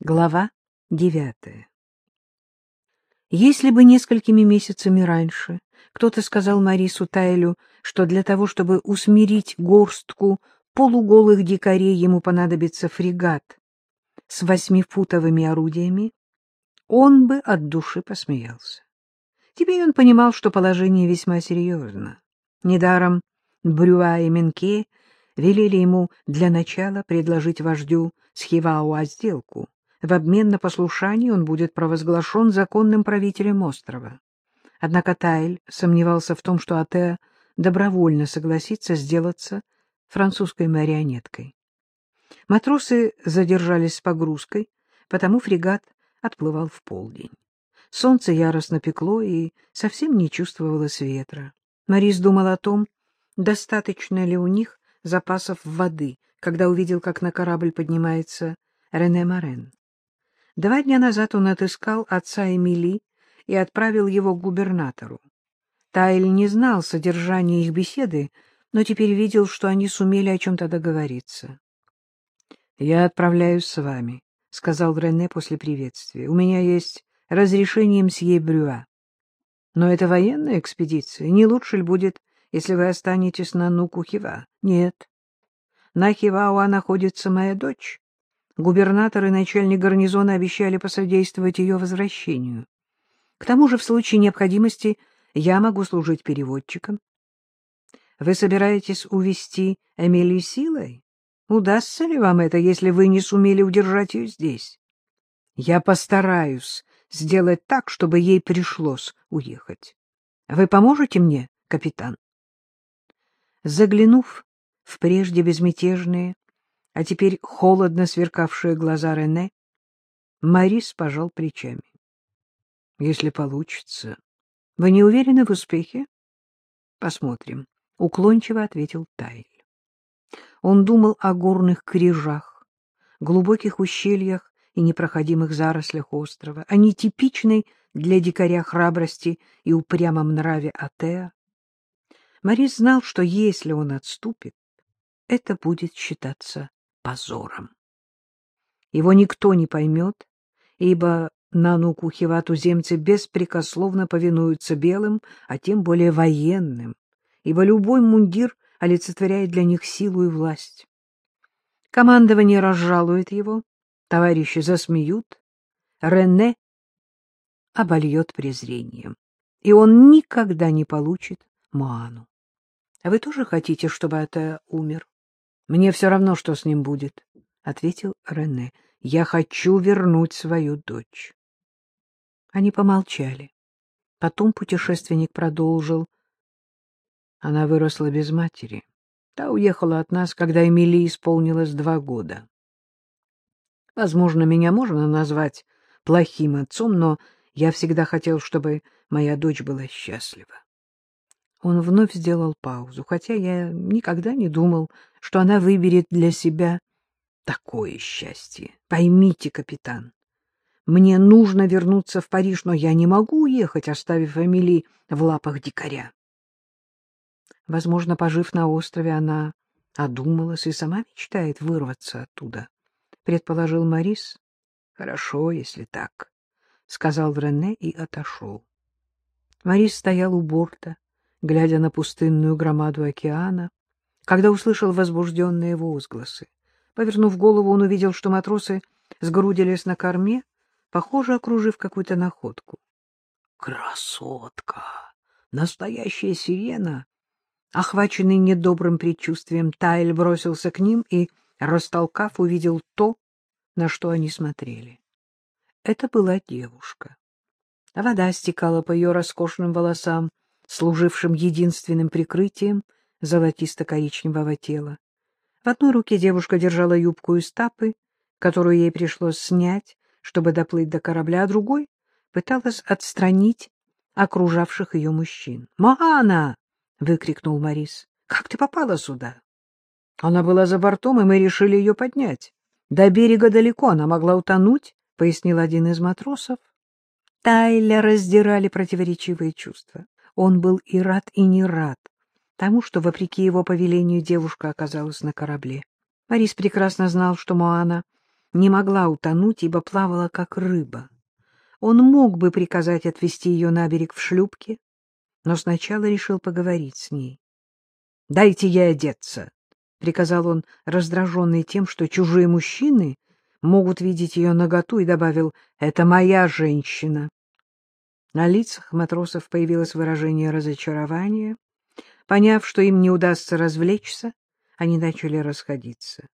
Глава девятая Если бы несколькими месяцами раньше кто-то сказал Марису Тайлю, что для того, чтобы усмирить горстку полуголых дикарей, ему понадобится фрегат с восьмифутовыми орудиями, он бы от души посмеялся. Теперь он понимал, что положение весьма серьезно. Недаром Брюа и Менке велели ему для начала предложить вождю Схивауа сделку. В обмен на послушание он будет провозглашен законным правителем острова. Однако Тайль сомневался в том, что Атеа добровольно согласится сделаться французской марионеткой. Матросы задержались с погрузкой, потому фрегат отплывал в полдень. Солнце яростно пекло и совсем не чувствовалось ветра. Морис думал о том, достаточно ли у них запасов воды, когда увидел, как на корабль поднимается Рене Морен. Два дня назад он отыскал отца Эмили и отправил его к губернатору. Тайль не знал содержания их беседы, но теперь видел, что они сумели о чем-то договориться. — Я отправляюсь с вами, — сказал Рене после приветствия. — У меня есть разрешение мсье Брюа. Но это военная экспедиция. Не лучше ли будет, если вы останетесь на Нукухива? Нет. На Хивауа находится моя дочь. Губернатор и начальник гарнизона обещали посодействовать ее возвращению. К тому же, в случае необходимости, я могу служить переводчиком. Вы собираетесь увезти Эмилию силой? Удастся ли вам это, если вы не сумели удержать ее здесь? Я постараюсь сделать так, чтобы ей пришлось уехать. Вы поможете мне, капитан? Заглянув в прежде безмятежные, а теперь холодно сверкавшие глаза Рене, Марис пожал плечами. — Если получится. Вы не уверены в успехе? — Посмотрим, — уклончиво ответил Тайль. Он думал о горных крижах, глубоких ущельях и непроходимых зарослях острова, о нетипичной для дикаря храбрости и упрямом нраве Атеа. Марис знал, что если он отступит, это будет считаться позором. Его никто не поймет, ибо на Нукухева туземцы беспрекословно повинуются белым, а тем более военным, ибо любой мундир олицетворяет для них силу и власть. Командование разжалует его, товарищи засмеют, Рене обольет презрением, и он никогда не получит Моану. А вы тоже хотите, чтобы это умер? Мне все равно, что с ним будет, — ответил Рене. Я хочу вернуть свою дочь. Они помолчали. Потом путешественник продолжил. Она выросла без матери. Та уехала от нас, когда Эмилии исполнилось два года. Возможно, меня можно назвать плохим отцом, но я всегда хотел, чтобы моя дочь была счастлива. Он вновь сделал паузу, хотя я никогда не думал, что она выберет для себя такое счастье. Поймите, капитан, мне нужно вернуться в Париж, но я не могу уехать, оставив Эмили в лапах дикаря. Возможно, пожив на острове, она одумалась и сама мечтает вырваться оттуда, — предположил Морис. — Хорошо, если так, — сказал Рене и отошел. Морис стоял у борта, глядя на пустынную громаду океана, когда услышал возбужденные возгласы. Повернув голову, он увидел, что матросы сгрудились на корме, похоже, окружив какую-то находку. «Красотка! Настоящая сирена!» Охваченный недобрым предчувствием, Тайль бросился к ним и, растолкав, увидел то, на что они смотрели. Это была девушка. Вода стекала по ее роскошным волосам, служившим единственным прикрытием золотисто-коричневого тела. В одной руке девушка держала юбку из тапы, которую ей пришлось снять, чтобы доплыть до корабля, а другой пыталась отстранить окружавших ее мужчин. «Мана!» — выкрикнул Морис. «Как ты попала сюда?» «Она была за бортом, и мы решили ее поднять. До берега далеко, она могла утонуть», — пояснил один из матросов. Тайля раздирали противоречивые чувства. Он был и рад, и не рад тому, что, вопреки его повелению, девушка оказалась на корабле. Борис прекрасно знал, что Моана не могла утонуть, ибо плавала как рыба. Он мог бы приказать отвезти ее на берег в шлюпке, но сначала решил поговорить с ней. — Дайте ей одеться, — приказал он, раздраженный тем, что чужие мужчины могут видеть ее наготу, и добавил, — это моя женщина. На лицах матросов появилось выражение разочарования. Поняв, что им не удастся развлечься, они начали расходиться.